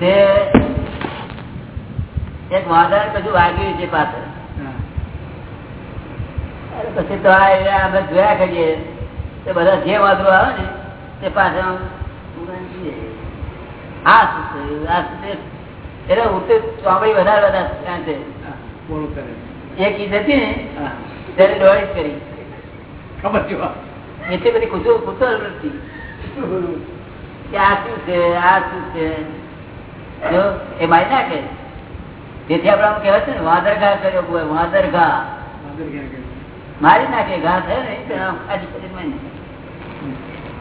તે એક વાંદા કશું વાગ્યું છે પાછળ. પછી તો આપણે જોયા કરીએ તે બધા જે વાંધો આવે ને તે પાછળ હા શું થયું? આ શું થયું? એટલે વધારે વધારે એક ઈદ હતી ને ત્યારે દોડી કરી. ખબર એટલી બધી કુતો કુતો નથી કે આ શું છે છે? ને વાંદર ઘા કર્યો બોય વાંદર ઘા? મારી નાખે, ઘા થયો ને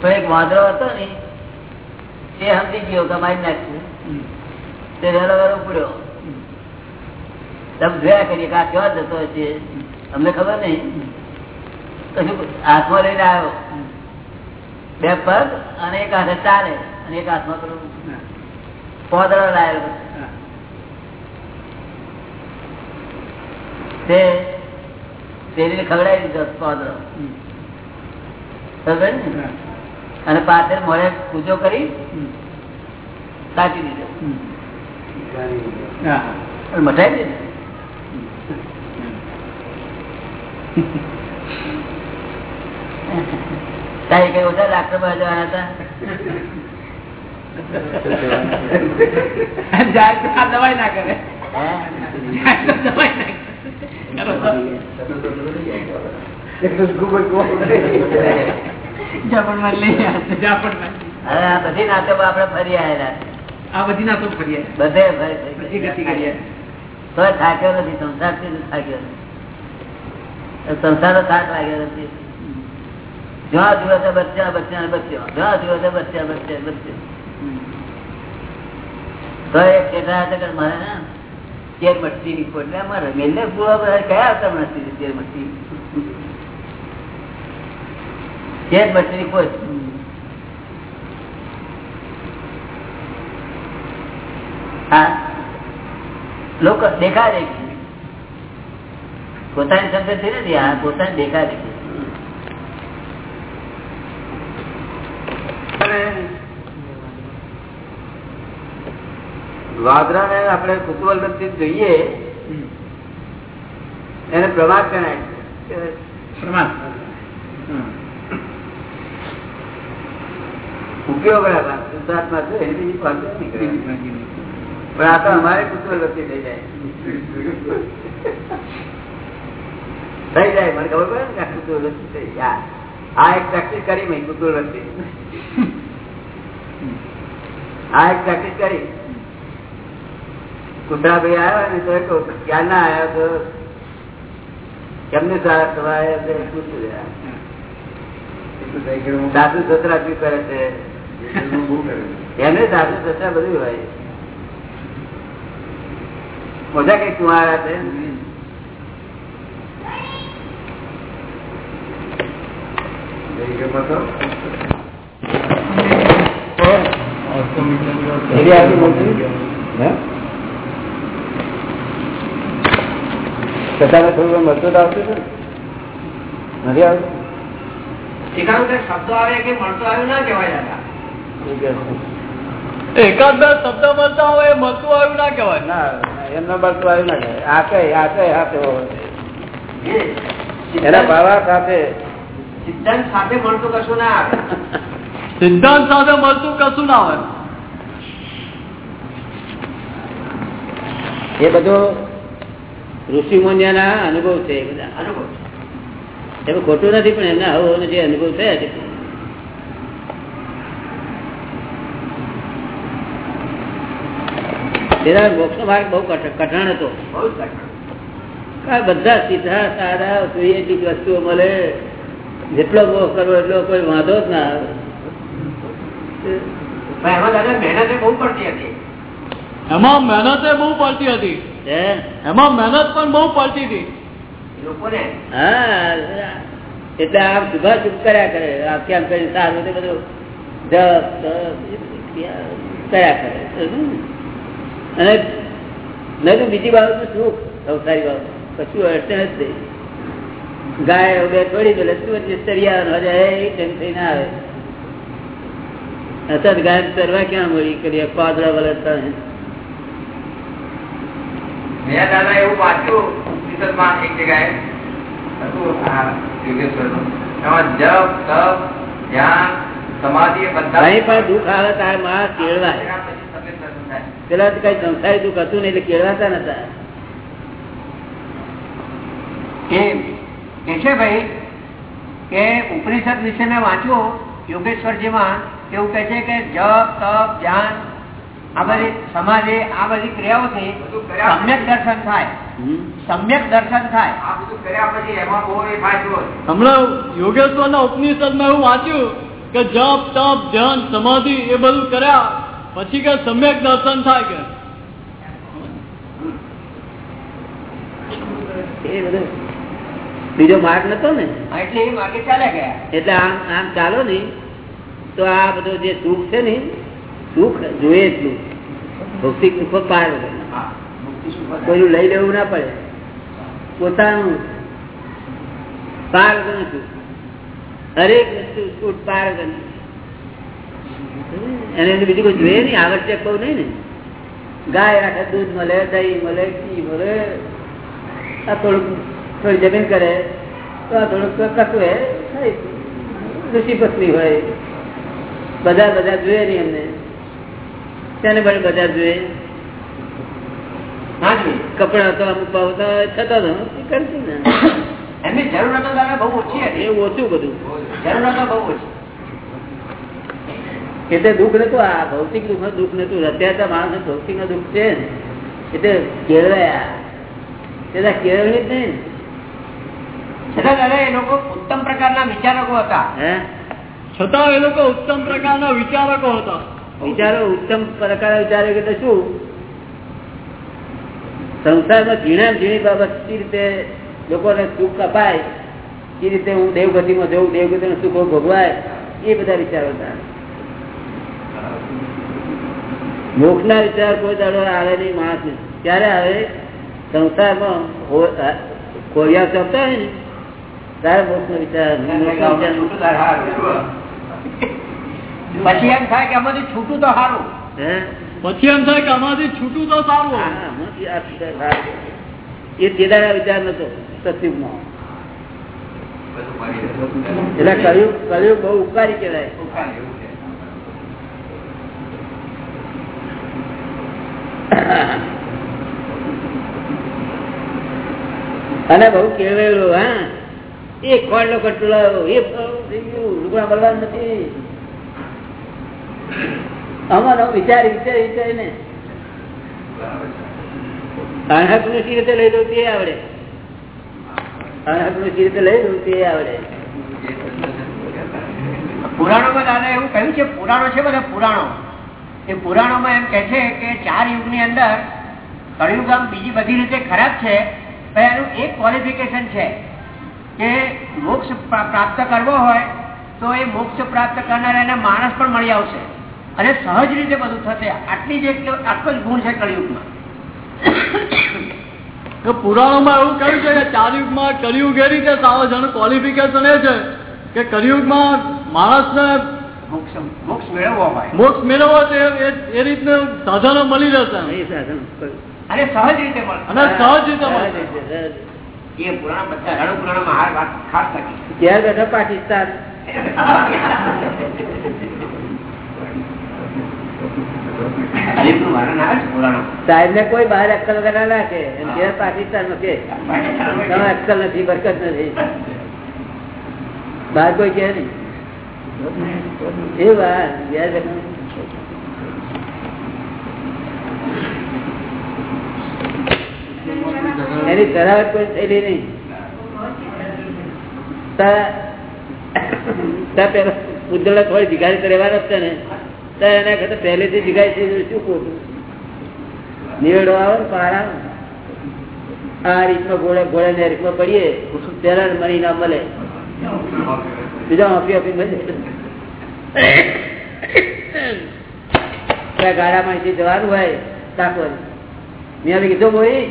તો એક વાંદરો હતો ને, તે સમજી ગયો કે મારી નાખ્યું તે વહેલો ઉપડ્યો. તમે જોયા કરીએ કે આ જતો હશે? અમને ખબર નહીં? કશું હાથમાં લઈને આવ્યો. બે પગ અને એક હાથે ચાલે અને એક હાથમાં પેલું. પોદળો લાયેલો તે શરીર ખવડાવી દીધો પોદળો. અને પાસે મોડે પૂજો કરી સાચી દીધો મઠાઈ દીધો Thank મટાઈ તારી કઈ ઓછા ડાક્ટર પાસે જવાના હતા? દવાઈ ના કરે. બધી નાતો આપડે ફરી આવેલા આ બધી ના તો બધે ફરી- બધી તો થાક્યો નથી સંસારથી થાક્યો સંસાર થાક લાગ્યો નથી. જ્યાં જુએ તો બચ્ચા બચ્ચા. ને બચ્ચો. જ્યાં જુએ તો એક કેટલા મારે ને તેરની કયા હતા નથી તેર મટકી તેરની હા. લોકો દેખા દેખી. પોતાની થઈ નથી, આ પોતાની દેખા દેખી. વાદરા ને આપણે કુતૂહલ નથી જોઈએ એને પ્રમાદ ગણાય. ઉપયોગ શુદ્ધાત્મા છે એની બીજી વાત નથી પણ આ તો અમારે કુતૂહલ વૃત્તિ થઈ જાય. થઈ જાય મને ખબર પડે ને કુતૂહલ થઈ જાય. આ એક પ્રેક્ટિસ કરી મેં કુતૂહલ વૃત્તિ આ એક પ્રેક્ટિસ કરી. કુતરા ભાઈ આવ્યા ને તો કહું, ક્યાં ના આવ્યા તો કેમને સારા. સસરા શું કરે છે? એને દાદુ સસરા બધું હોય. મોટા કઈ કુંવારા છે? છતાં થોડું મળતું આવશે ને? નથી આવતું શબ્દો આવે કે મળતો આવ્યું ના કહેવાય એકાદ બે શબ્દ મળતા હોય મળતું આવ્યું ના કહેવાય ના એમને મળતું આવ્યું ના કહેવાય. આ કઈ આ કઈ આ એના ભાવા સાથે સિદ્ધાંત સાથે મળતું કશું ના આવે. સિદ્ધાંત સાથે મળતું કશું ના આવે. એ બધો ઋષિ મુનિયાના અનુભવ છે એ બધા. અનુભવ એમાં ખોટું નથી પણ એમના હવો જે અનુભવ થયા છે. તેના મોક્ષ માર્ગ બહુ કઠ- કઠણ હતો. બહુ કઠણ. આ બધા સીધા સારા જોઈએ વસ્તુઓ મળે. જેટલો મોહ કરવો એટલો કોઈ વાંધો જ ના આવે. મહેનત બહુ પડતી હતી. એમાં મહેનત બહુ પડતી હતી. હે? એમાં મહેનત પણ બહુ પડતી હતી. લોકોને હા એટલે આમ શુભા શુભ કર્યા કરે. આમ કેમ કરી સારું તે બધું કર્યા કરે. અને નહીં તો બીજી બાબત સુખ સંસારી બાબત. કશું અડચણ જ નહીં. ગાય બે છોડી દે તું ચરિયા આવે અત્યારે ગાય ચરવા ક્યાં મળી કરીએ પાદળા વલડતા હે. મેં દાદા એવું વાંચ્યું ઉપનિષદમાં એક જગ્યાએ હતું આ યોગેશ્વરનું. એમાં જપ તપ ધ્યાન સમાધિ બધા પણ દુઃખ આવે તારે માણસ કેળવાય. પેલા તો કઈ સંસારી દુઃખ હતું નહીં એટલે કેળવાતા નતા એ કે છે ભાઈ કે ઉપનિષદ વિશે મેં વાંચ્યું યોગેશ્વરજીમાં એવું કે છે કે જપ તપ ધ્યાન આ બધી સમાધિ આ બધી ક્રિયાઓથી સમ્યક દર્શન થાય. સમ્યક દર્શન થાય. હમણાં યોગેશ્વર ના ઉપનિષદમાં એ ફાયદો હોય. હમણાં યોગેશ્વરના ઉપનિષદમાં એવું વાંચ્યું કે જપ તપ ધ્યાન સમાધિ એ બધું કર્યા પછી કે સમ્યક દર્શન થાય કે. એ બધું બીજો માર્ગ નતો ને? એટલે એ માર્ગે ચાલ્યા ગયા. એટલે આમ આમ ચાલો ને તો આ બધું જે સુખ છે ને સુખ જોઈએ ભૌતિક સુખ. પાર. કોઈનું લઈ લેવું ના પડે. પોતાનું પાર વગરનું સુખ. હરેક વસ્તુ છૂટ પાર વગરની. એને બીજું કોઈ જોઈએ નહીં? આવશ્યક બહુ નહીં ને? ગાય રાખે દૂધ મળે દહીં મળે ઘી મળે. આ થોડુંક થોડી જમીન કરે તો આ થોડુંક કશું હે ઋષિ પત્ની હોય. બધા બધા જોઈએ નહીં એમને. તેને પણ બધા જોઈએ? કપડા તો અમુક ભાવ તો થતો કરતી ને. એમની જરૂરતો બહુ ઓછી હતી. એ ઓછું બધું. જરૂરતો બહુ ઓછી. એટલે દુઃખ નતું આ ભૌતિક દુઃખનું દુઃખ નતું. અત્યારે માણસ ભૌતિકનું દુઃખ છે ને. એટલે કેળવાયા. એટલે કેળવણી જ નહીં છતાં દાદા એ લોકો ઉત્તમ પ્રકારના વિચારકો હતા. છતાં એ લોકો ઉત્તમ પ્રકારના વિચારકો હતા. વિચારો ઉત્તમ પ્રકાર વિચારે કે શું? સંસારમાં ઝીણા ઝીણી બાબત કઈ રીતે લોકોને સુખ અપાય એ રીતે હું દેવગતિમાં જઉં દેવગતિનું સુખો ભોગવાય એ બધા વિચારો હતા. મોક્ષના વિચાર કોઈ દાડો આવે નહીં માણસ ક્યારે આવે? સંસારમાં કોરિયા અ, હોય ને ત્યારે મોક્ષ નો વિચાર. પછી એમ થાય કે આમાંથી છૂટું તો સારું પછી એમ થાય કે આમાંથી છૂટું તો સારું. એ તેદારા વિચાર નતો સત્યુગમાં નો એટલે કયું કયું બહુ ઉપકારી કહેવાય. અને બહુ કેળવેલું હા. એ ખોડલો કટલો, એ ફળો થઈ ગયું લુગડા મળવાનું નથી. અમારો વિચાર વિચાર વિચાર ને. અણહકનું સી રીતે લઈ દઉં તે નું લઈ દઉં આવડે. પુરાણોમાં દાદા એવું કહ્યું છે, પુરાણો છે બધા પુરાણો. એ પુરાણોમાં એમ કે છે કે ચાર યુગની અંદર કળિયુગ આમ બીજી બધી રીતે ખરાબ છે, પણ એનું એક ક્વોલિફિકેશન છે. કે મોક્ષ પ્રાપ્ત કરવો હોય તો એ મોક્ષ પ્રાપ્ત કરનારાને માણસ પણ મળી આવશે. અને સહજ રીતે બધું થશે. આટલી જ આટલો જ ગુણ છે કળિયુગમાં. પુરાણોમાં એવું કહ્યું છે કે ચારયુગમાં કલિયુગ એ રીતે સાવ છે ક્વોલિફિકેશન એ છે કે કળિયુગમાં માણસને મોક્ષ મોક્ષ મેળવવો હોય. મોક્ષ મેળવવો એ એ રીતનું સાધનો મળી રહેશે. એ સાધન. અને સહજ રીતે અને સહજ રીતે મળશે. ઘેર બેઠો પાકિસ્તાન. સાહેબ ને કોઈ બહાર અક્કલ વગર નાખે ઘેર પાકિસ્તાન નો કે. તમે અક્કલ નથી બરકત નથી. બહાર કોઈ કે નહીં. એ વાત ઘેર બેઠો. એની ધરાવટ કોઈ થયેલી નહીં. પેલા ભિખારી તો રહેવાનો છે ને. તો એના કરતા પહેલેથી ભિખારી થઈ શું કહું નિવેડો આવે ને પારા આ રીતમાં ઘોડે ઘોડે ને રીતમાં પડીએ પેલા મળી ના મળે. બીજા આપી આપી મળે. ગાડામાં જવાનું હોય ડાકોર મેં કીધું બોઈ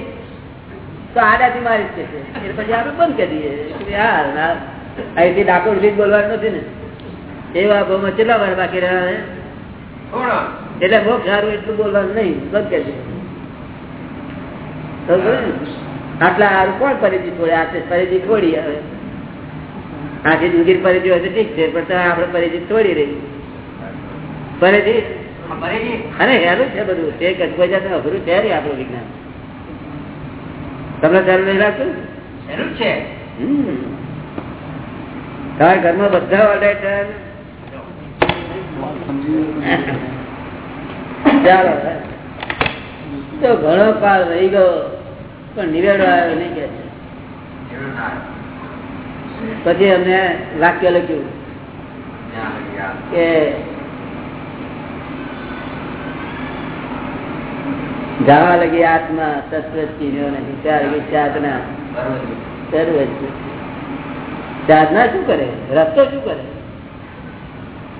તો આડાથી મારી જ છે એટલે પછી આપણે બંધ કરી દઈએ. યાર ના અહીંથી ડાકોર સુધી બોલવાનું નથી ને. એવા ભાવમાં કેટલા વાર બાકી રહ્યા એટલે બહુ સારું એટલું બોલવાનું નહીં. બંધ કરી દઈએ. આટલા સારું કોણ પરિચિત છોડે આ પરિચિત થોડી હવે આથી દુગીર પરિચિત હોય તો ઠીક છે પણ આપણે પરિચિત થોડી રહી. પરિચિત ફરીથી. અને હેરું છે બધું. તે કોઈ જતા અઘરું છે આપણું વિજ્ઞાન. તમને સારું નહીં લાગતું. તમારા ઘરમાં બધા ઓર્ડર ચાલો તો ઘણો કાળ રહી ગયો પણ નિવેડો આવ્યો નહીં કે. પછી અમને વાક્ય લખ્યું કે જવા લગી આત્મા નહીં. ત્યાં લગી સાધના બરોબર. સર્વ સાધના શું કરે? રસ્તો શું કરે?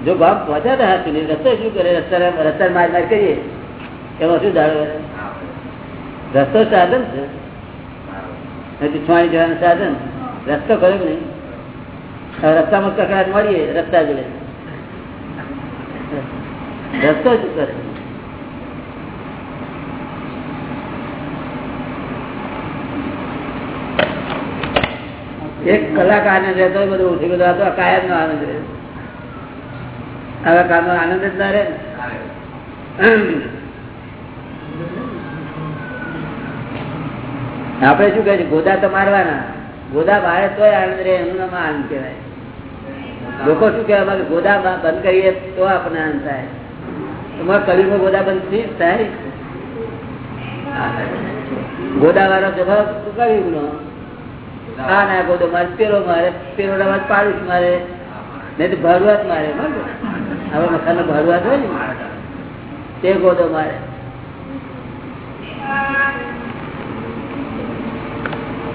જો બાપ પહોંચ્યા હતા સુધી રસ્તો શું કરે? રસ્તા રસ્તા માર માર કરીએ. એમાં શું દાડો રસ્તો સાધન છે. નથી છવાણી જવાનું સાધન. રસ્તો ખરો નહીં? રસ્તામાં કકડાટ મળીએ, રસ્તા જોડે. રસ્તો શું કરે? એક કલાક આનંદ રહેતો બધું ઉઠી બધું આ તો કાયમ નો આનંદ રહે. આવા કામ નો આનંદ જ ના રહે આપણે શું કહે છે? ગોદા તો મારવાના. ગોદા મારે તોય આનંદ રહે, એનું નામ આનંદ કહેવાય. લોકો શું કહેવા માંગે? ગોદા બંધ કરીએ તો આપણને આનંદ થાય. તમારા કવિમાં ગોદા બંધ થઈ થાય. ગોદા વાળો જવાબ કવિ નો આ ના ગોદો મારે પેલો મારે પેલો રવાજ પાડીશ મારે. નહીં તો ભરવાત મારે હવે મકાન ભરવાત હોય ને. તે ગોદો મારે.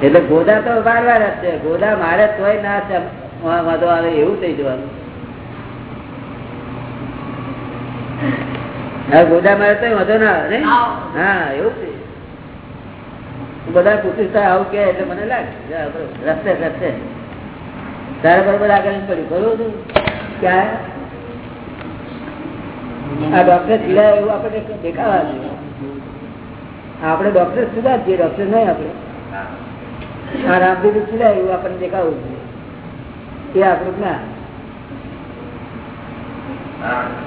એટલે ગોદા તો મારવા જ છે ગોદા મારે તોય ના છે વાંધો આવે એવું થઈ જવાનું. હા ગોદા મારે તોય વાંધો ના આવે હા. એવું છે. બધા પૂછતા આવું કે એટલે મને લાગે. રસ્તે રસ્તે. તારે બરોબર આગળ પડ્યું બરોબર ક્યાં? આ ડોક્ટર સીધા એવું આપણે દેખાવા આપણે ડોક્ટર સુધા છીએ ડોક્ટર નહીં આપણે. આ રામદેવ ચીડાય એવું આપણને દેખાવું જોઈએ એ આપણું જ્ઞાન.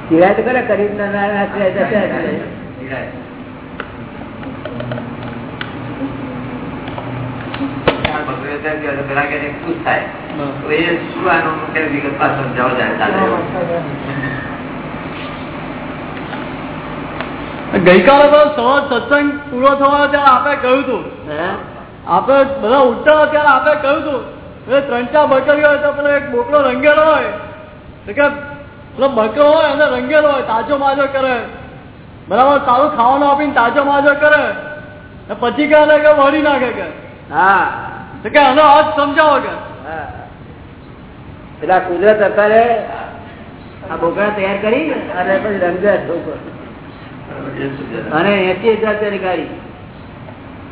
ચીડાય તો ખરા કરીબ ના ના ના ચીડાય તો ક્યાં ચીડાય? ચીડાય. આ બકરીઓ ત્યાં ગયો તો પેલા કે ખુશ થાય. તો એ શું આનું મુખ્ય વિગત સમજાવો જાય ચાલે ગઈકાલે તો સવાર સત્સંગ પૂરો થવાનો ત્યારે આપણે કહ્યું હતું? આપણે બધા ઉઠતા ત્યારે આપણે કહ્યું હતું. એટલે ત્રણ ચાર બકરીઓ હોય તો પેલો એક બોકડો રંગેલો હોય. તો કે પેલો બકરો હોય અને રંગેલો હોય તાજો માજો કરે. બરાબર સારું ખાવાનું આપીને તાજો માજો કરે. ને પછી કહે કે વળી નાખે કે. હા. તો કે આનો અર્થ સમજાવો કે. પેલા કુદરત અત્યારે આ બોકડા તૈયાર કરી અને પછી રંગે ઠોકો. અને એસી હજાર રૂપિયાની ગાડી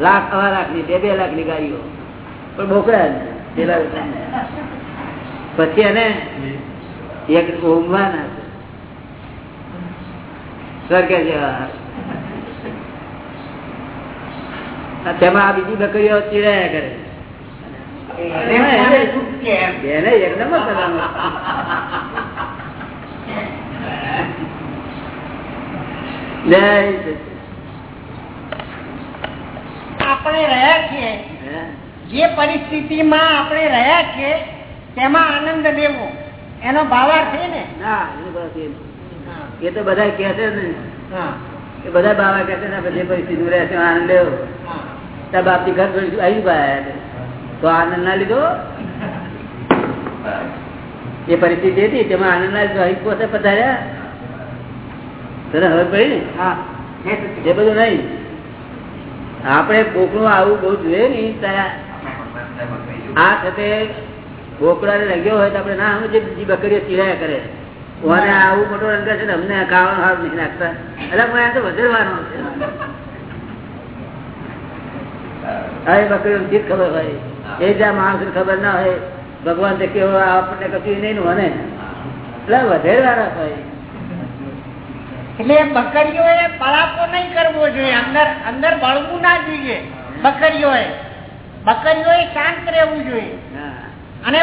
લાખ સવા લાખની બે બે લાખની ગાડીઓ પણ બોકડા પેલા પછી એને એક ઊંઘવાના. સ્વર્ગે જેવા તેમાં આ બીજી બકરીઓ ચીડાયા કરે એને કરવાનો. આપણે રહ્યા છીએ? જે પરિસ્થિતિમાં આપણે રહ્યા છીએ તેમાં આનંદ લેવો. એનો ભાવાર્થ છે ને? ના એ એ તો બધા કે છે ને. હા. એ બધા બાવા કે છે ને જે પરિસ્થિતિ રહે છે આનંદ લેવો. હા. તાર બાપથી ઘર આવી ગયા તો આનંદ ના લીધો? એ પરિસ્થિતિ હતી તેમાં આનંદ ના લીધો અહીં પોતે પધાર્યા? તને હવે પડી ને? એ બધું નહીં. આપણે કોકનું આવું બહુ જોઈએ ને આ સાથે બોકડા ને રંગ્યો હોય તો આપણે ના સમજે બીજી બકરીઓ ચીડાયા કરે. અને આવું મોટો રંગ છે ને અમને ખાવાનું હાર નહીં નાખતા એટલે મને આ તો વધેરવાનો છે. હા એ બકરીઓ જીત ખબર હોય. એ જ્યાં માણસ ખબર ના હોય ભગવાન તે કેવો આપણને કશું નહીં ને મને. એટલે વધેરવાના હોય એટલે બકરીઓ એ બળાપો નહીં કરવો જોઈએ અંદર અંદર બળવું ના જોઈએ બકરીઓ એ બકરીઓ એ શાંત રહેવું જોઈએ. અને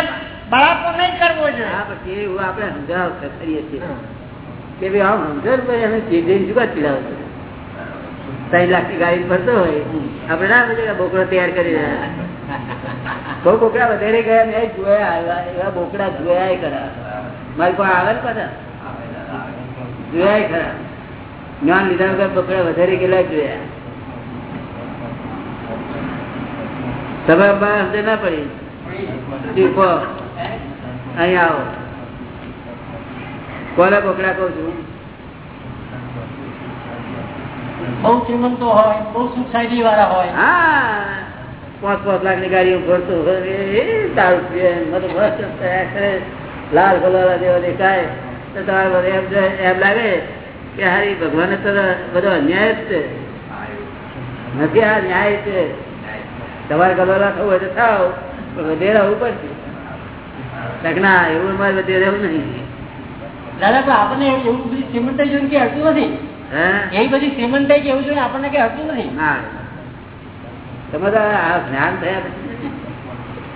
બળાપો નહીં કરવો જોઈએ. હા પછી એવું આપણે સમજાવ કરીએ છીએ. કે ભાઈ આમ સમજાવ ભાઈ અમે ચીડી શું ચીડાવ ત્રણ લાખની ગાડી ભરતો હોય. આપણે ના બધે બોકડો તૈયાર કરી રહ્યા. બહુ બોકડા વધારે ગયા મેં જોયા એવા- બોકડા જોયા ખરા. મારી પાસે આવે ને પાછા? જોયા ખરા. જ્ઞાન લીધા વગર બોકડા વધારે ગયેલા જોયા? તમે સમજે ના પડી? કહો. અહીંયા આવો. કોને બોકડા કહું છું? બહુ શ્રીમંતો હોય બહુ સોસાયટી વાળા હોય. હા. પાંચ પાંચ લાખની ગાડીઓ ફરતો એ થયા કરે લાલ કલર જેવા દેખાય. તો તમારે એમ એમ લાગે કે હારી ભગવાન તો બધો અન્યાય જ છે. નથી આ ન્યાય છે. તમારે કલોલા થવું હોય તો થાવ પણ વધે રહેવું પડશે. ના એવું મારે વધે રહેવું નહીં. દાદા તો આપણને એવું બધી સિમેન્ટ જોઈને કે હટતું નથી? હે? એવી બધી સિમેન્ટ એવું જોઈને આપણને કે હટતું નથી? ના. તમે આ જ્ઞાન થયા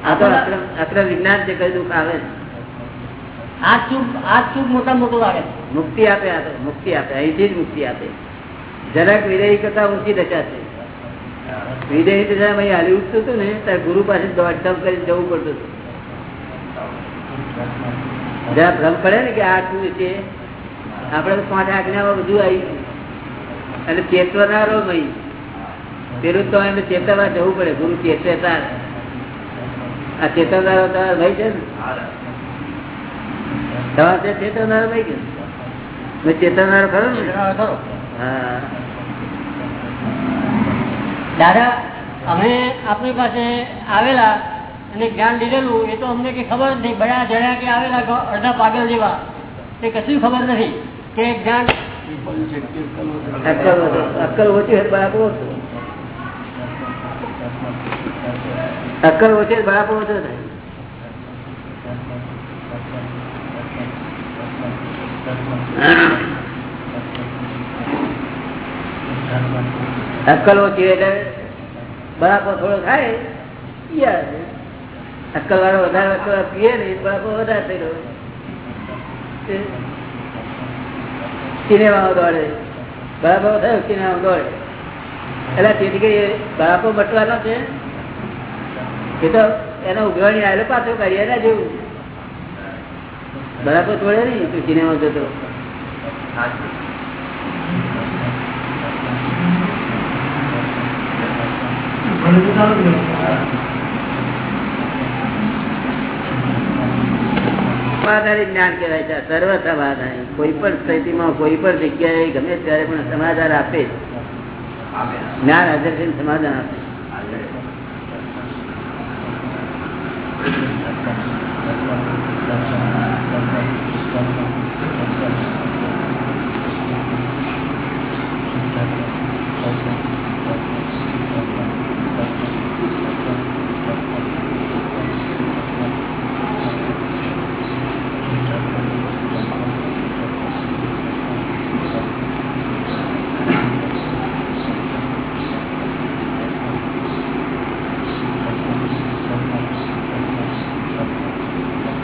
આ તો વિજ્ઞાન છે કઈ દુઃખ આવે આ ચૂપ આ ચૂપ મોટા મોટું આવે મુક્તિ આપે આ તો મુક્તિ આપે. અહીંથી જ મુક્તિ આપે. જરાક વિદેહી કરતા ઊંચી દશા છે. વિદેહી દશા અહીં હાલી ઉઠતું હતું ને ત્યારે ગુરુ પાસે દોડધામ કરી જવું પડતું હતું. જરા ભ્રમ પડે ને કે આ શું છે? આપણે પાંચ આજ્ઞામાં બધું આવી. અને ચેતવનારો ભાઈ પેલું તો એમને ચેતવવા જવું પડે ગુરુ ચેતવે તાર આ ચેતવનારો તાર ભાઈ છે ને? તમારે ત્યાં ચેતવનારો ભાઈ કે મેં ચેતવનારો ખરો ને? હા. દાદા અમે આપણી પાસે આવેલા અને જ્ઞાન લીધેલું એ તો અમને કઈ ખબર જ નહીં. બયા જણા કે આવેલા અડધા પાગલ જેવા. તે કશું ખબર નથી કે જ્ઞાન અક્કલ ઓછી બરાબર અક્કલ ઓછી, બરાબર ઓછો થાય. અક્કલ ઓછી એટલે બરાબર થોડો થાય. અક્કલ વાળો વધારે અક્કલ પીએ ને બરાબર વધારે થઈ રહ્યો સિનેમામાં દોડે. બરાબર થયો, સિનેમામાં દોડે. એટલે તેથી બરાબર બટવાનો છે એ તો એનો ઉઘરાણી આવેલો પાછો કરીએ એના જેવું. બરાબર તોડે નહીં, તું સિનેમા જતો. જ્ઞાન કહેવાય છે સર્વ સમાધારી કોઈ પણ સ્થિતિમાં, કોઈ પણ જગ્યાએ ગમે ત્યારે પણ સમાધાન આપે. જ્ઞાન હાજર સમાધાન આપે. presentar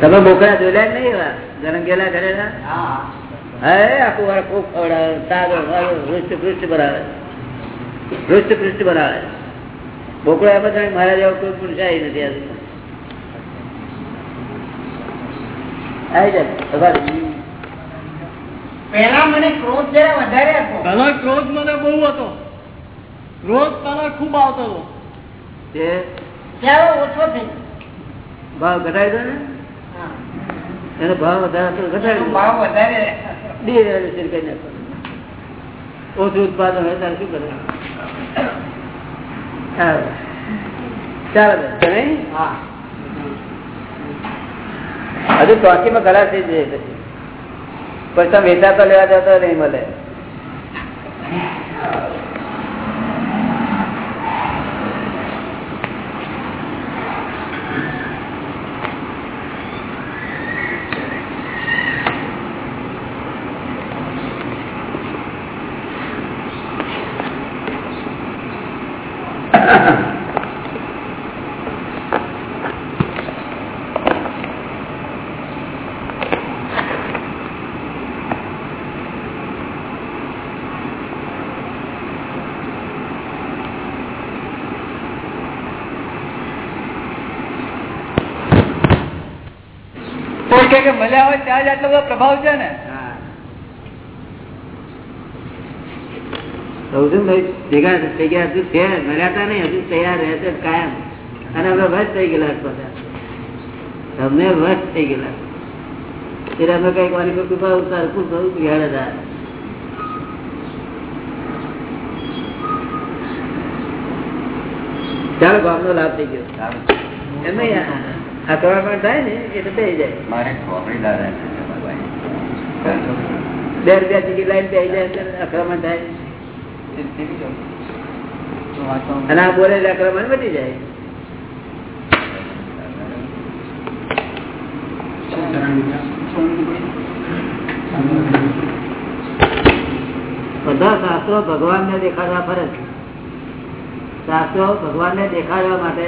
તમે બોકડા જોયેલા નહીં એવા? ગરમ ગયેલા ઘરેલા હે. આખું વાર ખૂબ ખવડાવે સાદો સાદો પૃષ્ઠ પૃષ્ઠ બનાવે. પૃષ્ઠ પૃષ્ઠ બનાવે. બોકડા એમ જ મારા જેવા કોઈ પુરુષાઈ નથી આવી જાય તમારે પેલા મને ક્રોધ જરા વધારે હતો ક્રોધ મને બહુ હતો. ક્રોધ પેલા ખૂબ આવતો હતો. ત્યારે ઓછો થઈ ભાવ ઘટાડી દો ને. એનો ભાવ વધારે ભાવ વધારે. ડિવેલ્યુએશન કરી નાખો. ઓછું ઉત્પાદન હોય ત્યારે શું કરે ચાલો તમે? હા. હજુ ચોકીમાં ખલાસ થઈ જાય પછી. પછી તમે વેચા તો લેવા જતો નહીં મળે. કે મળ્યા હોય ત્યાં જ આટલો બધો પ્રભાવ છે ને? ભાઈ ભેગા થઈ ગયા હજુ છે મળ્યા નહીં હજુ તૈયાર રહેશે કાયમ. અને અમે વશ થઈ ગયેલા બધા. તમને વશ થઈ ગયેલા. એટલે અમે કંઈક વાની પર કૃપા હતા. ચાલો ગામનો લાભ થઈ ગયો. એમ નહીં અથડામણ થાય ને એટલે થઈ જાય. મારે દાદા બે રૂપિયા ટિકિટ લાઈન બે જાય થાય. અને આ બોલે આક્રમણ વધી જાય. બધા શાસ્ત્રો ભગવાન ને દેખાડવા ફરે છે. શાસ્ત્રો ભગવાન ને દેખાડવા માટે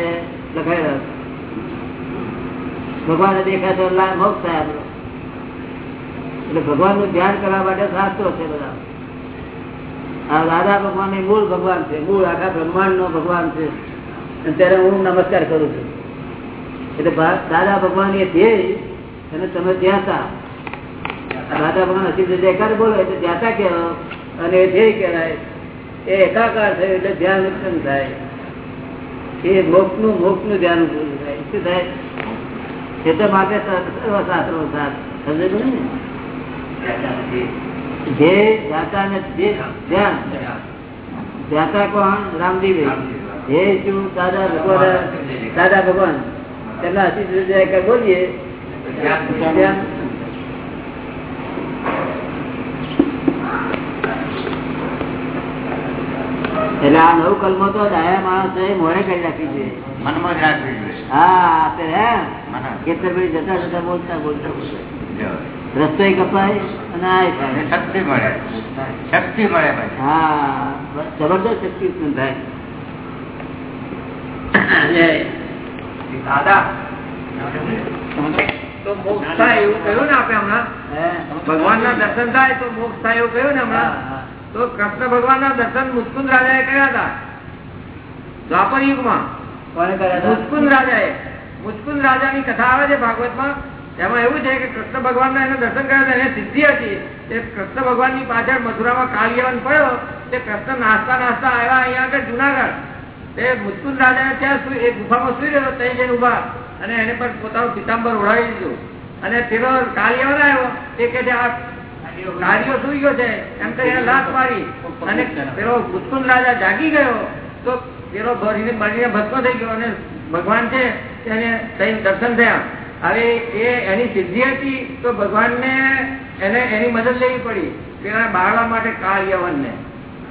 લખાયેલા છે. ભગવાન દેખાતો મોક્ષ થાય આપણો. એટલે ભગવાનનું ધ્યાન કરવા માટે શાસ્ત્રો છે બધા. આ દાદા ભગવાનની મૂળ ભગવાન છે. મૂળ આખા બ્રહ્માંડ નો ભગવાન છે. ત્યારે હું નમસ્કાર કરું છું. એટલે દાદા ભગવાન એ ધ્યેય અને તમે ધ્યાતા દાદા ભગવાન હસી રીતે બોલો એટલે ધ્યાતા કહેવાય અને એ ધ્યેય કહેવાય. એ એકાકાર થયો એટલે ધ્યાન ઉત્પન્ન થાય. એ મોક્ષનું મોક્ષનું ધ્યાન ઉત્પન્ન થાય. શું થાય? દાદા ભગવાન અતિ બોલીએ એટલે આ નવ કલમો તો ડાયા માણસ મોડે કરી નાખી છે. મનમાં જ રાખવી જોઈએ. હા ખેતરભાઈ જતા જતા બોલતા બોલતા બોલતા રસ્તો કપાય અને આ એને થાય શક્તિ મળે. શક્તિ મળે હા જબરદસ્ત શક્તિ ઉત્પન્ન થાય. દાદા. તો મોક્ષ થાય એવું કહ્યું ને આપણે હમણાં. હે? ભગવાન ના દર્શન થાય તો મોક્ષ થાય એવું કહ્યું ને હમણાં. તો કૃષ્ણ ભગવાન ના દર્શન મુસ્કુંદ એ કર્યા હતા. દ્વાપર યુગમાં કોને કર્યા હતા? મુસ્કુંદ રાજાએ. મુસ્કુંદ રાજાની કથા આવે છે ભાગવતમાં. એમાં એવું છે કે કૃષ્ણ ભગવાન એને દર્શન કર્યા એને સિદ્ધિ હતી એ કૃષ્ણ ભગવાનની પાછળ મથુરામાં કાલિયવન પડ્યો, તે કૃષ્ણ નાસ્તા નાસ્તા આવ્યા અહીંયા આગળ જુનાગઢ. તે મુસ્કુન રાજા ત્યાં એક ગુફામાં સુઈ રહ્યો, ત્યાં જઈને ઊભા અને એને પર પોતાનું પિતાંબર ઓળાવી દીધું. અને પેલો કાલિયવન આવ્યો એ કે આ કાર્યો સુઈ ગયો છે. એમ કરીને લાત મારી અને પેલો મુસ્કુન રાજા જાગી ગયો. તો પેલો બળીને ભસ્મ થઈ ગયો અને ભગવાન છે તેને દર્શન થયા. હવે એ એની સિદ્ધિ હતી તો ભગવાનને એને એની મદદ લેવી પડી. પેલા બાળવા માટે કાળ યવનને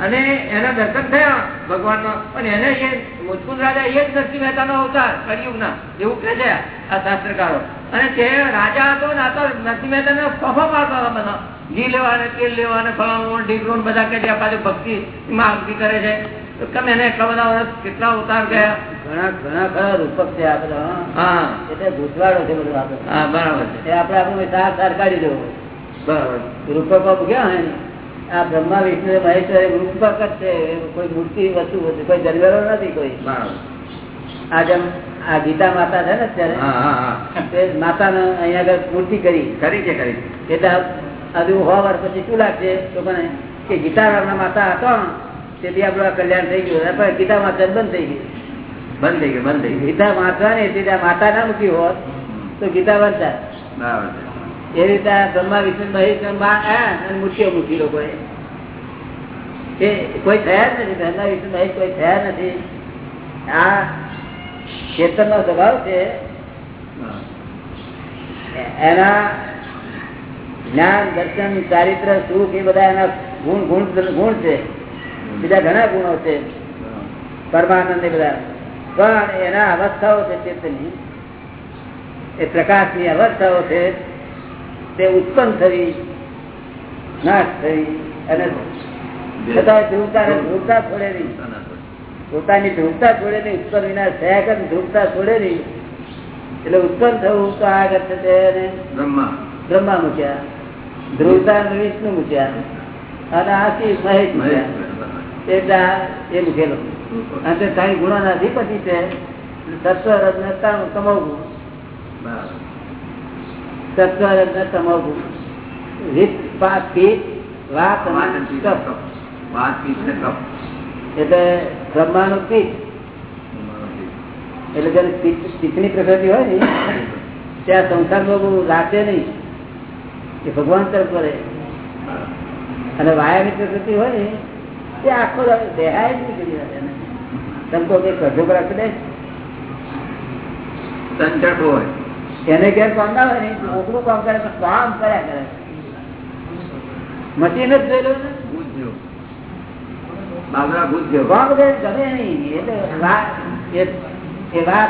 અને એના દર્શન થયા ભગવાનનો. અને એને એ મુસ્કુલ રાજા એ જ નરસિંહ મહેતાનો અવતાર, કળિયુગના, એવું કહે છે આ શાસ્ત્રકારો. અને તે રાજા હતો ને આ તો નરસિંહ મહેતાને, ફફા મારતા હતા બધા. ઘી લેવા અને તેલ લેવા અને ફલાણું ઢીકરું બધા કે પાછું ભક્તિ માં કરે છે. કેમ એને એટલા બધા વર્ષ કેટલા અવતાર ગયા? ઘણા ઘણા ખરા રૂપક છે આ બધા હા. હા. એટલે ભૂતવાળો છે બધું આપણે. હા બરાબર છે. એ આપણે સાર સાર કાઢી દેવું. બરાબર રૂપકો ક્યાં હોય આ બ્રહ્મા વિષ્ણુ મહેશ્વર રૂપક જ છે. કોઈ મૂર્તિ વસ્તુ કોઈ જાનવરો નથી કોઈ. બરાબર. આ જેમ આ ગીતા માતા છે ને અત્યારે માતા ને અહીંયા આગળ મૂર્તિ કરી. કરી છે કરી. એટલે હજુ સો વાર પછી શું લાગશે? લોકોને કે ગીતા માતા હતો. તેથી આપણું આ કલ્યાણ થઈ ગયું. પણ ગીતા માતા બંધ થઈ ગઈ. બંધ થઈ ગયું બંધ થઈ ગયું ગીતા વાંચવાની ને ત્યાં માતા ના મૂકી હોત તો ગીતા વાંચતા. એ રીતે બ્રહ્મા વિષ્ણુ મહેશ મૂર્તિઓ મૂકી લોકોએ. એ કોઈ થયા જ નથી બ્રહ્મા વિષ્ણુ મહેશ કોઈ થયા નથી. આ ચેતન નો સ્વભાવ છે. એના જ્ઞાન દર્શન ચારિત્ર સુખ એ બધા એના ગુણ ગુણ ગુણ છે. બીજા ઘણા ગુણો છે. પરમાનંદ બધા. પણ એના અવસ્થાઓ છે ચેતની. એ પ્રકાશની અવસ્થાઓ છે તે ઉત્પન્ન થવી નાશ થઈ અને છતાં ધ્રુવતા ધ્રુવતા છોડે નહીં. પોતાની ધ્રુવતા છોડે નહીં ઉત્પન્ન વિના થયા કરે ધ્રુવતા છોડે નહીં. એટલે ઉત્પન્ન થવું તો આગળ છે તેને બ્રહ્મા. બ્રહ્મા મૂક્યા. ધ્રુવતા વિષ્ણુ મૂક્યા. અને આ મહેશ મૂક્યા. એ મૂકેલો અને તે ત્રણ ગુણોના અધિપતિ છે તત્વ રત્ન કમાવવું બરાબર તત્વ રત્ન કમાવવું રીત પાક પીત વાત. એટલે બ્રહ્માનું પીત. એટલે જયારે પિત્ત- પિત્તની પ્રકૃતિ હોય ને ત્યાં સંસારમાં બાબુ રાખે નહીં. એ ભગવાન તરફ કરે અને વાયાની પ્રકૃતિ હોય ને તે આખો દેહાય જ રાખે તમે કહો કે કઢો રાખી દે. હોય. એને ઘેર કામ ના હોય ને ઓગળું કામ કરે પણ કામ કર્યા કરે. મશીન જ જોઈ લો ને. ગુજ્યો બાબરા ગુજ્યો કામ કરે ગમે નહીં એટલે વાત એ- વાત.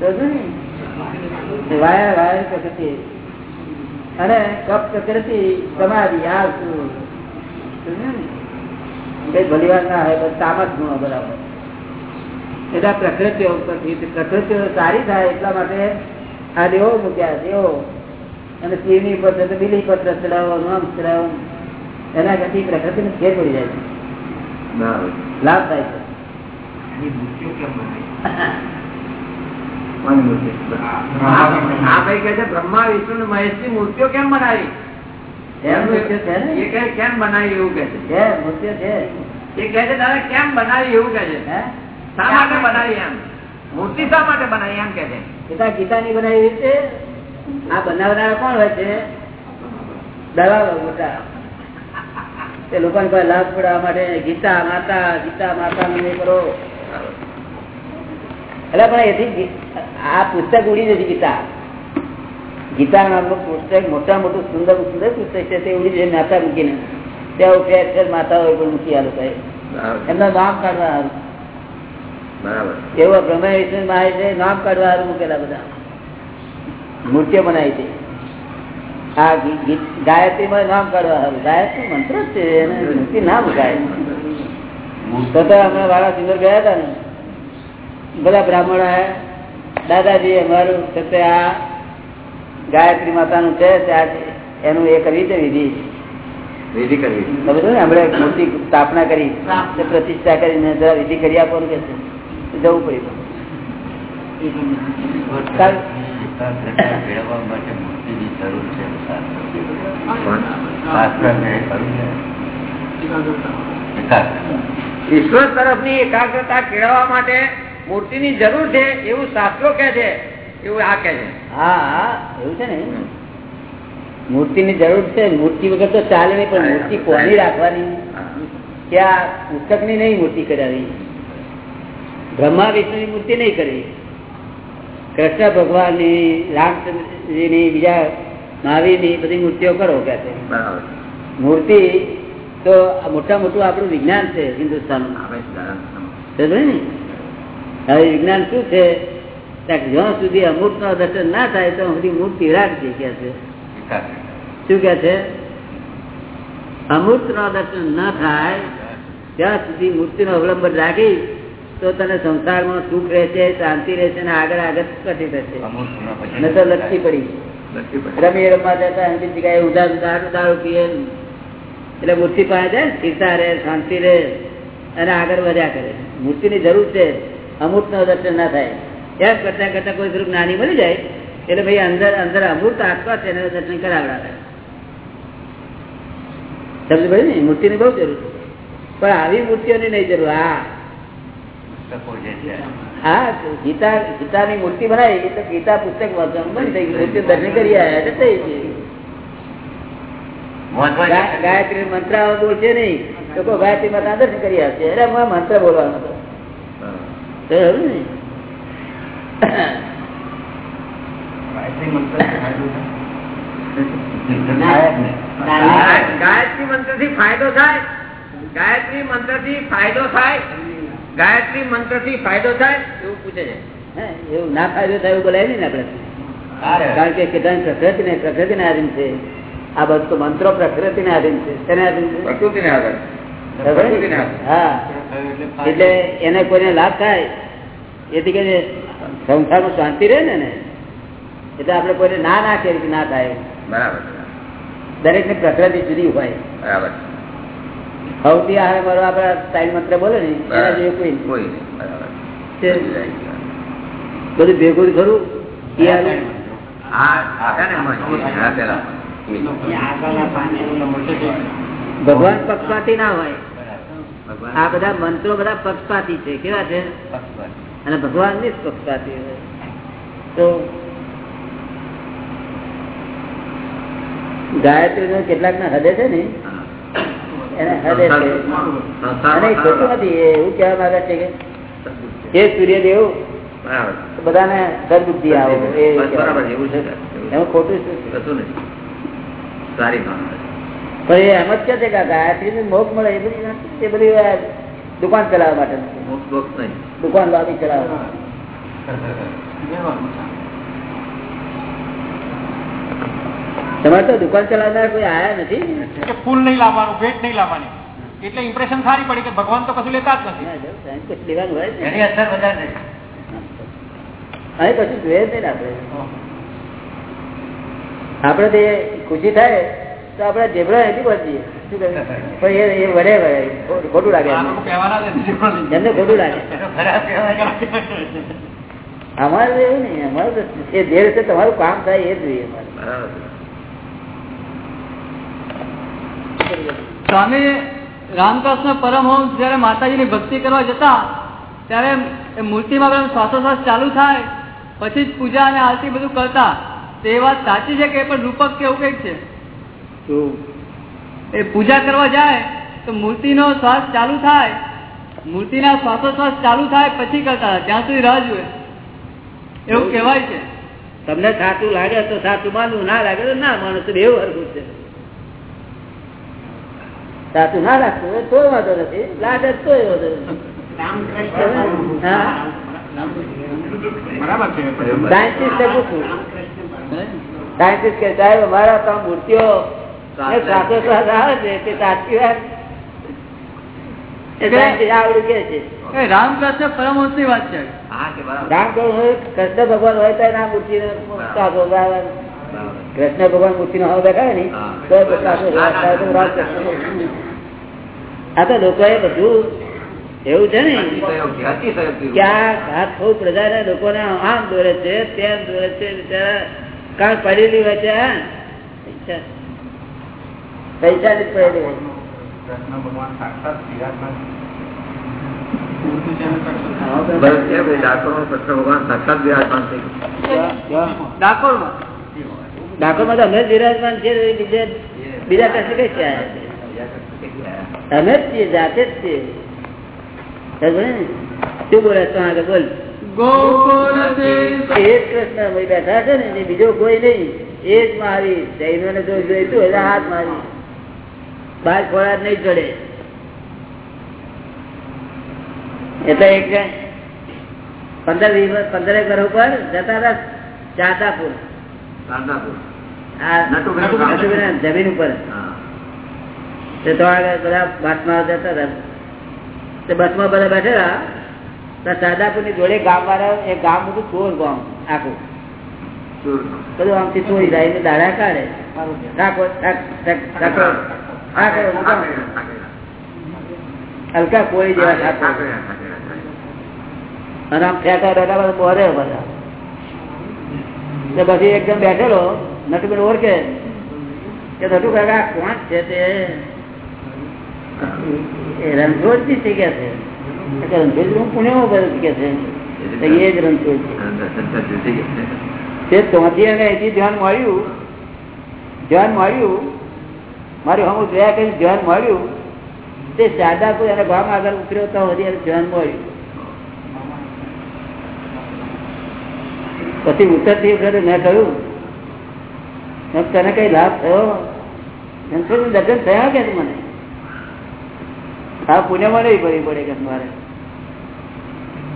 ને એ વાયા વાયા પ્રકૃતિ અને કપ પ્રકૃતિ તમારી આ શું? ને? ભલી વાર ના હોય તામસ ગુણો બરાબર. એટલે પ્રકૃતિઓ ઉપરથી પ્રકૃતિઓ સારી થાય એટલા માટે આ દેવો મૂક્યા દેવો. અને સિંહની પત્ર તો બીલી પત્ર ચડાવો નામ ચડાવો. એના કરતી પ્રકૃતિને ફેર પડી જાય છે. બરાબર લાભ થાય છે. આ ભાઈ કહે બ્રહ્મા વિષ્ણુ મહેશની મૂર્તિઓ કેમ બનાવી? કેમ બનાવી એવું કે છે? છે મૂર્તિઓ છે. એ કહે છે દાદા કેમ બનાવી એવું કે છે? શા માટે બનાવી એમ? મૂર્તિ શા માટે બનાવી એમ કે છે? ગીતા ગીતાની બનાવી રીતે આ બનાવનારા કોણ હોય છે? દલાલો મોટા. એ લોકોને કોઈ લાભ પડવા માટે ગીતા માતા ગીતા માતા નું કરો. એટલે પણ એથી આ પુસ્તક ઉડી જતી ગીતા. ગીતા નામનું પુસ્તક મોટા મોટું સુંદર સુંદર પુસ્તક છે તે ઉડી માતા મૂકીને. ત્યાં ફેર ફેર માતા હોય પણ મૂકી આ સાહેબ. એમના નામ કાઢવા એવો બ્રહ્મા વિષ્ણુ છે નામ કાઢવા હારું મૂકેલા બધા. મૂર્તિઓ બનાવી છે આ ગી- ગીત- ગાયત્રીમાં નામ કાઢવા હારું. ગાયત્રી મંત્ર જ છે એને મૂર્તિ ના ગાય તો તો હમણાં વાળા સિંગર ગયા હતા ને. બધા બ્રાહ્મણ આયા. દાદાજી અમારું છે આ. ગાયત્રી માતાનું છે ત્યાં એનું એ કરવી છે. વિધિ વિધિ કરવી સમજો ને આપણે મૂર્તિ સ્થાપના કરી પ્રતિષ્ઠા કરીને જરા વિધિ કરી આપવાનું કે છે? જવું પડ્યું મેળવવા માટે મૂર્તિની જરૂર છે શાસ્ત્રને ખરું છે એકાગ્રતા. ઈશ્વર તરફની એકાગ્રતા કેળવવા માટે મૂર્તિની જરૂર છે એવું શાસ્ત્રો કે છે. એવું આ કે છે. હા હા એવું છે ને. જરૂર છે. મૂર્તિ વગર તો ચાલે નહીં પણ મૂર્તિ કોની રાખવાની? ત્યાં પુસ્તકની નહીં મૂર્તિ કરાવી. બ્રહ્મા વિષ્ણુની મૂર્તિ નહીં કરવી કૃષ્ણ ભગવાનની રામચંદ્રજીની બીજા મહાવીરની બધી મૂર્તિઓ કરો કે મૂર્તિ તો મોટા મોટું આપણું વિજ્ઞાન છે ને? હવે વિજ્ઞાન શું છે? જ્યાં સુધી અમૃત નો દર્શન ના થાય તો સુધી મૂર્તિ રાખજે કે છે. શું કે છે? અમૃત નો દર્શન ના થાય ત્યાં સુધી મૂર્તિ નો અવલંબન રાખી તો તને સંસારમાં સુખ રહેશે શાંતિ રહેશે અને આગળ આગળ કટી રહેશે ન તો લટકી પડી. રમી રમવા જતા એમની જગ્યાએ ઉધાર દારૂ દારૂ પીએ એટલે મૂર્તિ પાસે જાય સ્થિરતા રહે શાંતિ રહે અને આગળ વધ્યા કરે. મૂર્તિની જરૂર છે અમૃત નો દર્શન ના થાય. એમ કરતા કરતા કોઈ થોડુંક નાની મળી જાય, એટલે ભાઈ અંદર અંદર અમૃત આત્મા છે દર્શન કરાવડાવે. સમજ ભાઈ ને? મૂર્તિની બહુ જરૂર પણ આવી મૂર્તિઓની નહીં જરૂર. હા. હા ગીતા, ગીતાની મૂર્તિ બનાવી તો ગીતા પુસ્તક વાંચવાનું મૂર્તિ દર્શન કરી આવ્યા એટલે થઈ ગયું. ગાયત્રી મંત્ર બોલશે નહીં. તો ગાયત્રી માતા દર્શન કરી આવશે. અરે મંત્ર બોલવાનો હતો. ગાયત્રી મંત્રથી ફાયદો થાય? ગાયત્રી મંત્રથી ફાયદો થાય. ગાયત્રી મંત્રથી ફાયદો થાય? એવું પૂછે છે. એવું ના ફાયદો થાય એવું બોલાય ને આપડે કારણ કે કેટલાની પ્રકૃતિ ને પ્રકૃતિ ને આધીન છે. આ બધું તો મંત્રો પ્રકૃતિ ને આધીન છે? તેને આધીન. ખબર ને? પ્રકૃતિને હા. એટલે એને કોઈને લાભ થાય? એથી કે સંસારમાં શાંતિ રહે ને ને એટલે આપણે કોઈને ના ના કરીએ કે ના થાય. બરાબર. દરેકની પ્રકૃતિ જુદી હોય. બરાબર. સૌથી આવે મારો આપડા સાઈડ મંત્ર બોલે ને એના જેવું કોઈ નહીં. કોઈ. બધું ભેગું ખરું? ભગવાન પક્ષપાતી ના હોય. આ બધા મંત્રો બધા પક્ષપાતી છે. કેવા છે? અને ભગવાનની હોય. તો ગાયત્રી નું કેટલાક ના હદે છે ને એને હદે છે. ખોટું નથી એવું કહેવા માંગે છે કે હે સૂર્યદેવ બધાને સદબુદ્ધિ આવે એ બસ બરાબર એવું છે. એમાં ખોટું કશું નથી. સારી પણ એ એમ જ કે છે કે ગાયત્રી ગાયત્રી મોગ મળે એ બધી એ બધી દુકાન ચલાવવા માટે. દુકાન લાવી ચલાવવા તમારે તો દુકાન ચલાવનાર કોઈ આયા નથી? ફૂલ નહીં લાવવાનું ભેટ નહીં લાવવાની. એટલે ઇમ્પ્રેશન સારી પડી કે ભગવાન તો કશું લેતા જ નથી. લેવાનું હોય. અહીં કશું જોઈએ જ નહીં આપણે. આપણે તે ખુશી થાય તો આપણે જેબડા એથી કહ્યું? પણ એ એ વડે વડે ખોટું- લાગે એમને. ખોટું લાગે. એનો અમારે એવું નહીં અમારું એ જે રીતે તમારું કામ થાય એ જોઈએ સ્વામી રામકૃષ્ણ પરમહંસ જયારે માતાજીની ભક્તિ કરવા જતા ત્યારે એ મૂર્તિમાં શ્વાસોશ્વાસ ચાલુ થાય પછી જ પૂજા અને આરતી બધું કરતા તે વાત સાચી છે કે એ પણ રૂપક કેવું કંઈક છે? એ પૂજા કરવા જાય તો મૂર્તિનો શ્વાસ ચાલુ થાય. મૂર્તિના શ્વાસોશ્વાસ ચાલુ થાય પછી કરતા ત્યાં સુધી રાહ જુએ. એવું કહેવાય છે. તમને સાચું લાગે તો સાચું માનવું ના લાગે તો ના માનો. તો એવું હરખું છે. સાચું ના લાગતું હોય તો વાંધો નથી. લાગે તો વાંધો છે સાયન્ટિસ્ટ પૂછું સાયન્ટિસ્ટ કે સાહેબ અમારા તો મૂર્તિઓ એ આવે છે તે સાચી વાત. એ એ રામકૃષ્ણ પરમહંસની વાત છે. કૃષ્ણ ભગવાન હોય તો ના મૂર્તિ બરાબર કૃષ્ણ ભગવાન મૂર્તિ નો હાવ દેખાય ને. તો એ. આ તો લોકોએ બધું એવું છે ને ક્યાં અતિશયોક્તિ કે આ લોકો ને આમ દોરે છે તેમ દોરે છે બિચારા કાં પડેલી હોય છે હા? પૈસા જ પડે. ડાકોરમાં? ડાકોરમાં તો અમે જ વિરાજમાન છીએ બીજે બીજા કશે કઈ છે? અમે જ છીએ જાતે જ છીએ. શું બોલે તો આગળ બોલ ગોકુળ એ જ કૃષ્ણ બેઠા છે ને બીજો કોઈ નહીં. એ જ મારી જૈનોને જો જોઈતું એટલે હાથ મારી. બાર ખોરાક નહીં ચડે. એટલે એક પંદર વીસ પંદર એક ઉપર જતા હતા ચાતાપુર જમીન ઉપર. બધા બસમાં જતા હતા. બસમાં બધા બેઠેલા. સાદાપુરની જોડે ગામ વાળા એ ગામ બધું ચોર ગામ આખું. બધું આમથી ચોરી જાય દાડા કાઢે. હલકા કોઈ જેવા. અને આમ ઠેકા બેઠા બોરે બધા. પછી એકદમ બેઠેલો નટુબેન ઓળખે કે નટુ કાકા કોણ છે તે? રણછોડજી શીખે છે. રણછોડ હું ભરું કે છે? એ જ રણછોડ ગઈ. તે ત્યાંથી એને અહીંથી ધ્યાન મળ્યું. ધ્યાન મળ્યું. મારું હું જોયા કરી ધ્યાન મળ્યું. તે સાદાપુર એને ગામ આગળ ઉતર્યો તો હજી એને ધ્યાન મળ્યું. પછી ઉતરતી વખતે મેં કહ્યું તને કઈ લાભ થયો? એમ તો દર્શન થયા કે મને? હા પુણ્યમાં નહીં ભરી પડે કે મારે.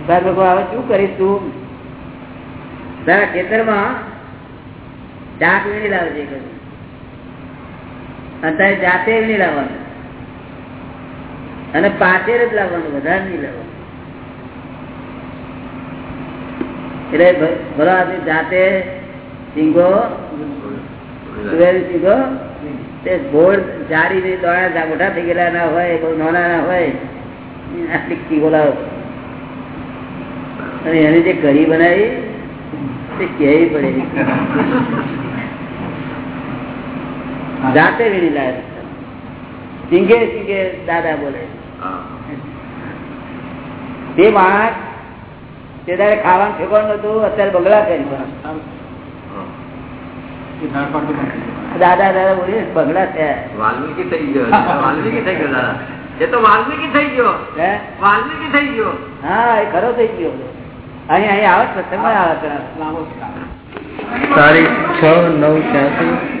સાહેબ લોકો હવે શું કરીશ તું? તારા ખેતરમાં ચા પીણી લાવજે કહ્યું અને તારે જાતે વીણી લાવવાનું. અને પાછેર જ લાવવાનું, વધારે નહીં લાવવાનું. એટલે ભલો આદમી જાતે સિંગો સિંગો, તે ગોળ જાડી ને દોણા મોટા થઈ ગયેલા ના હોય બહુ નાના ના હોય, આટલી સિંગો લાવો. અને એની જે કઢી બનાવી, તે કેવી પડે? જાતે વીણી લાવે સિંગે સિંગે દાદા બોલે. તે માણસ તે તારે ખાવાનું ઠેકવાનું નતું અત્યારે બગલા કરી દાદા દાદા બોલી બગલા થયા વાલ્મીકી થઈ ગયો વાલ્મીકી થઈ ગયો દાદા. એ તો વાલ્મીકી થઈ ગયો. હે? વાલ્મીકી થઈ ગયો. હા એ ખરો થઈ ગયો. અહીં અહીં આવે સત્સંગમાં આવે તારીખ છ નવ ત્યાંથી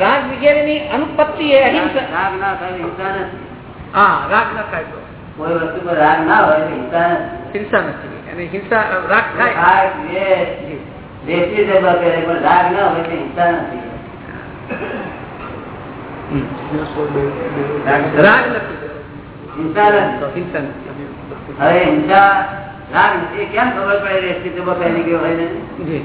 રાગ વગેરેની અનુપત્તિ એ અહિંસા રાગ ના થાય હિંસા નથી. હા રાગ ના થાય તો. કોઈ વસ્તુ પર રાગ ના હોય હિંસા નથી. હિંસા નથી. અને હિંસા રાગ થાય. દેશી જબા કરે પણ રાગ ના હોય તો હિંસા નથી. રાગ નથી. હિંસા નથી. હવે હિંસા રાગ એ કેમ ખબર પડે? જબા પહેરી ગયો હોય ને? જી.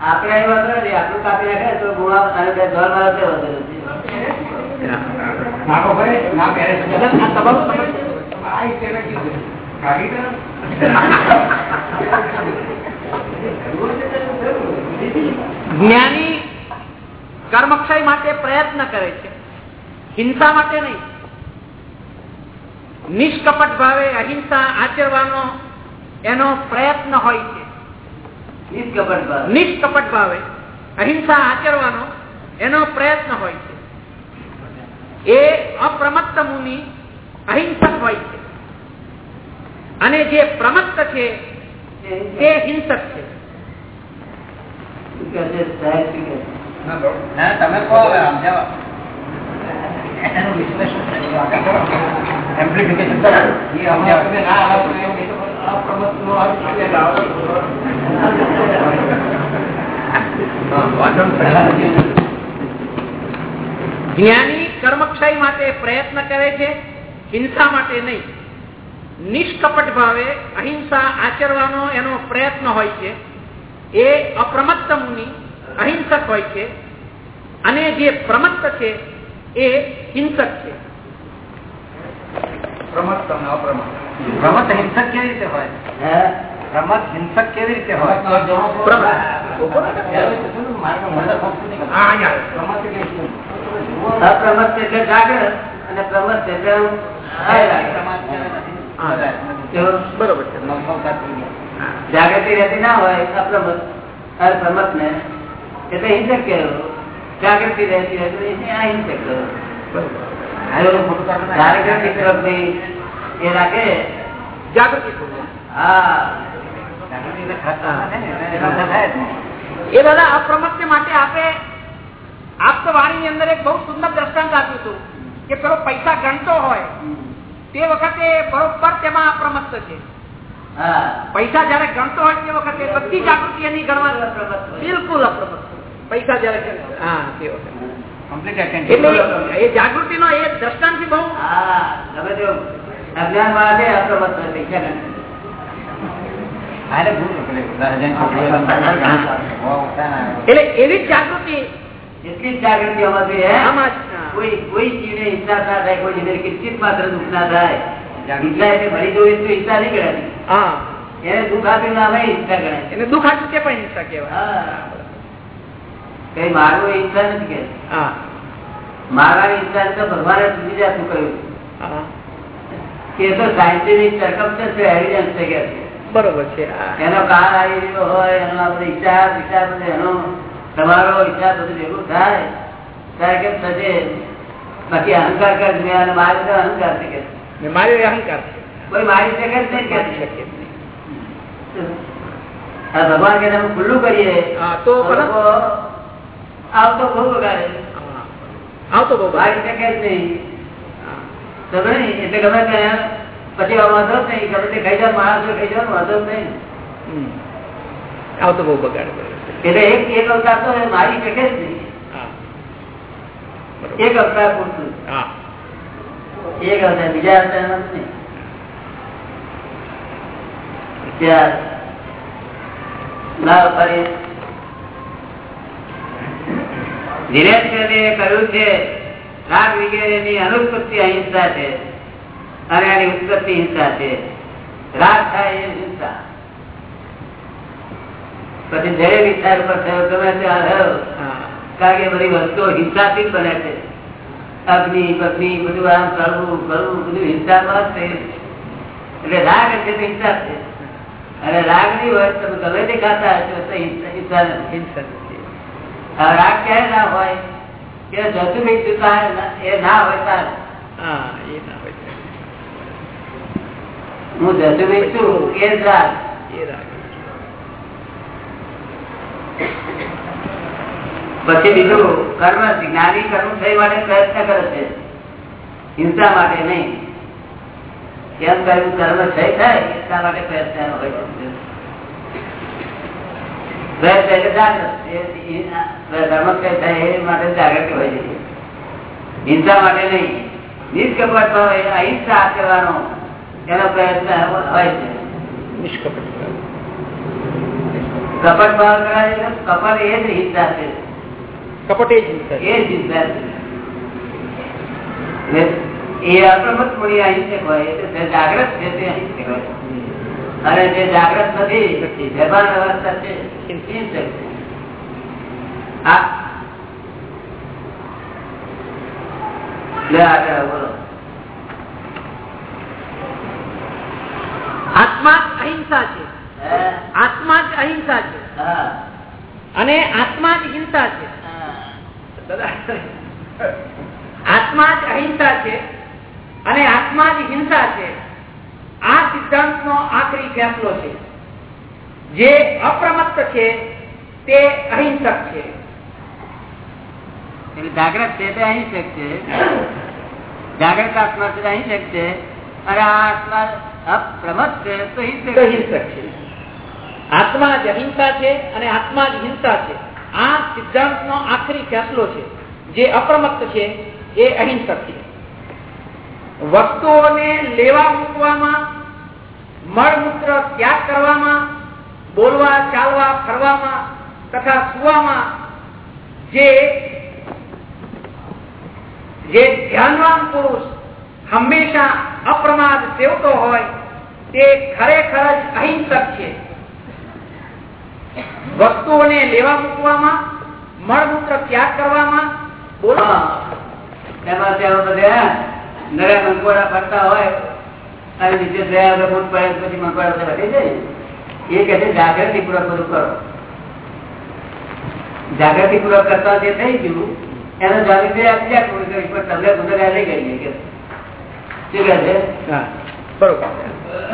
આપણે અહીં વાંધો નથી. આટલું કાપી નાખે તો ગુણા અને બે ઘર મારા તે વાંધો નથી. આ તમારું સમજ? જ્ઞાની કર્મક્ષય માટે પ્રયત્ન કરે છે. હિંસા માટે નહીં. નિષ્કપટ ભાવે અહિંસા આચરવાનો એનો પ્રયત્ન હોય છે. નિષ્કપટ ભાવે. અહિંસા આચરવાનો એનો પ્રયત્ન હોય છે. એ અપ્રમત્ત મુનિ અહિંસક હોય છે. અને જે પ્રમત્ત છે તે હિંસક છે? તમે કહો હવે જ્ઞાની કર્મક્ષય માટે પ્રયત્ન કરે છે હિંસા માટે નહીં. નિષ્કપટ ભાવે અહિંસા આચરવાનો એનો પ્રયત્ન હોય છે. એ અપ્રમત્ત અહિંસક હોય છે. અને જે પ્રમત્ત છે, એ હિંસક છે. રમત તમને અપ્રમત પ્રમત હિંસક કેવી રીતે હોય? રમત હિંસક કેવી રીતે હોય? પ્રમત એટલે જાગ્રત અને પ્રમત એટલે બરોબર. જાગૃતિ રહેતી ના હોય અપ્રમત પ્રમત ને એટલે હિંસક કહેવું જાગૃતિ રહેતી હોય તો આ હિંસક કહેવું. એ રાખે? જાગૃતિ એ દાદા અપ્રમત્ય માટે આપે. આપ તો વાણીની અંદર એક બહુ સુંદર દ્રષ્ટાંત આપ્યું હતું કે પેલો પૈસા ગણતો હોય તે વખતે બરોબર તેમાં અપ્રમત્ત છે. પૈસા જયારે ગણતો હોય તે વખતે બધી જાગૃતિ એની ગણવા અપ્રમત્ત બિલકુલ અપ્રમત્ત પૈસા જયારે હા તે વખતે. જાગૃતિ નો એ દ્રષ્ટાંત બહુ હા તમે જો અજ્ઞાન વાળા છે. અપ્રમત્ત હોય પૈસા એટલે એવી જાગૃતિ એટલી જ જાગૃતિ આમાં કોઈ કોઈ જીવને હિંસા ના થાય કોઈ જીવને કિંચિત માત્ર દુઃખ ના થાય. ઈચ્છા એટલે ભરી જવું એટલું ઈચ્છા નહીં ગણાતી. હા. એને દુઃખ આપ્યું ના ભાઈ ઈચ્છા ગણાય. એને દુઃખ આપ્યું તે પણ હિંસા કહેવાય. હા. કઈ મારવું ઈચ્છા નથી કે મારવાની ઈચ્છા તો ભગવાને બીજી જાતનું કહ્યું કે તો સાયન્ટિફિક સરકમસ્ટન્સ છે એવિડન્સ છે કે બરોબર છે એનો કાળ આવી રહ્યો હોય એનો આપણે ઈચ્છા વિચાર બધું એનો તમારો ઈચ્છા બધું ભેગું થાય ત્યારે કેમ થશે? બાકી અહંકાર કર અને મારે તો અહંકાર છે કે ને અહંકાર છે. કોઈ મારી શકે જ નહીં મારી શકે ભગવાન કે તમે ખુલ્લું કરીએ. તો આવતો બહુ વગાડે હા. આવતો બહુ બહાર. મારી શકે જ નહીં હા. સમજે ને? એટલે ગમે ત્યાં પછી આ વાંધો જ નહીં ગમે તે ખાઈ જાય માણસો ખાઈ જાય વાંધો જ નહીં હમ. આવતો બહુ બગાડે બરોબર છે. એટલે એક એક અવતાર તો મારી શકે જ નહીં હા બરોબર. એક અવતાર પૂરતું હા એક અવતાર બીજા અવતારમાં જ નહીં ત્યાર ના ધીરેન્દ્રદેવે કહ્યું છે, રાગ વગેરેની અનુત્પત્તિ અહિંસા છે. અને એની હિંસા છે. રાગ હિંસા. પછી જય વિચાર પર બને છે. અગ્નિ પત્ની બધું આમ કરવું કરવું, બધું હિંસામાં જ છે. એટલે રાગ એટલે હિંસા છે. અને રાગ નહીં હોય તમે ગમે તે ખાતા હશો તો હિંસા હિંસા હિંસા રાગ ક્યારે ના હોય કે જતું બી જુતા એ ના હોય તારે. હા જતું છું એ જ રાગ. પછી બીજું કર્મ જ્ઞાની કર્મ થઈ માટે પ્રયત્ન કરે છે. હિંસા માટે નહીં. કેમ કર્યું કર્મ થઈ થાય એટલા માટે પ્રયત્ન હોય છે પ્રયત્ન એટલે જાગૃત એ- એ- કર્મ ક્ષય થાય એ માટે જાગૃતિ હોય છે હિંસા માટે નહીં નિષ્કપટ ભાવ એ અહિંસા આચરવાનો એનો પ્રયત્ન હોય છે નિષ્કપટ કપટ ભાવ કરાય એટલે કપટ એ જ હિંસા છે કપટ એ જ હિંસા છે. એ જ હિંસા છે ને એ અપ્રમત મુનિ અહિંસક હોય એટલે જે જાગ્રત છે તે અહિંસક હોય અને જે જાગ્રત નથી અવસ્થા છે આત્મા અહિંસા છે. આત્મા જ અહિંસા છે. હા. અને આત્મા જ હિંસા છે. આત્મા જ અહિંસા છે અને આત્મા જ હિંસા છે. સિદ્ધાંતનો આખરી ફેસલો છે. જે અપ્રમત્ત છે તે અહિંસક છે. એટલે જાગ્રત છે તે અહિંસક છે. જાગ્રત આત્મા છે અહિંસક છે. અને આ આત્મા અપ્રમત છે તો હિંસક છે. આત્મા જ અહિંસા છે અને આત્મા જ હિંસા છે. આ સિદ્ધાંતનો આખરી ફેસલો છે. જે અપ્રમત્ત છે એ અહિંસક છે. વસ્તુઓને લેવા મૂકવામાં મળમૂત્ર ત્યાગ કરવામાં, બોલવા, ચાલવા, ફરવામાં તથા સુવામાં જે જે ધ્યાનવાન પુરુષ હંમેશા અપ્રમાદ સેવતો હોય, તે ખરેખર જ અહિંસક છે. વસ્તુઓને લેવા મૂકવામાં, મળમૂત્ર ત્યાગ કરવામાં બોલવા એમાં નરા મંગોડા ફરતા હોય અને નીચે ગયા વગર બૂટ પડે પછી મંગોડા બધા વધી જાય એ કહે છે જાગૃતિ પૂર્વક બધું કરો જાગૃતિ પૂર્વક કરતા જે થઈ ગયું એનો જાગૃતિ આપી જાય પૂરું કરી પણ તમને ગુનેગાર લઈ ગઈ કે શું કહે છે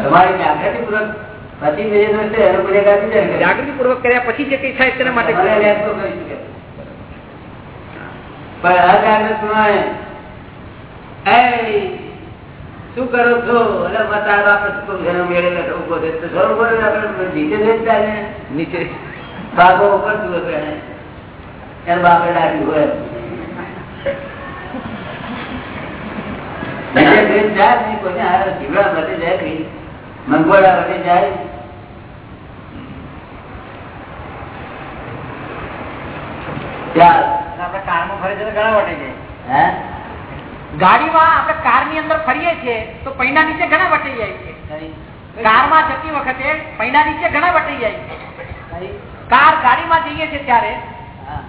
તમારી જાગૃતિ પૂર્વક પછી એનો ગુનેગાર. જાગૃતિ પૂર્વક કર્યા પછી જે કઈ થાય તેના માટે. પણ એ શું કરો છો એટલે મતા આપણે શું કરું? મેળે ઊભો છે. તો જરૂર પડે આપણે નીચે જઈ જાય ને. નીચે બાબો ઉપર છે એને. બાપે લાગ્યું હોય. ઘણા વાટે છે હે ગાડીમાં આપણે કારની અંદર ફરીએ છીએ તો પૈના નીચે ઘણા વટાઈ જાય છે. કારમાં જતી વખતે પૈના નીચે ઘણા વટાઈ જાય છે. કાર ગાડીમાં જઈએ છીએ ત્યારે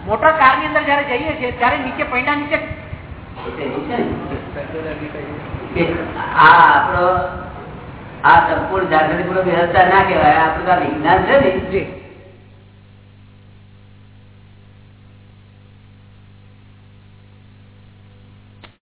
મોટર કારની અંદર જયારે જઈએ છીએ ત્યારે નીચે પૈના નીચે આ આપણો આ સંપૂર્ણ જાગૃતિ વ્યવસ્થા ના કહેવાય. આપણું આ વિજ્ઞાન છે ને?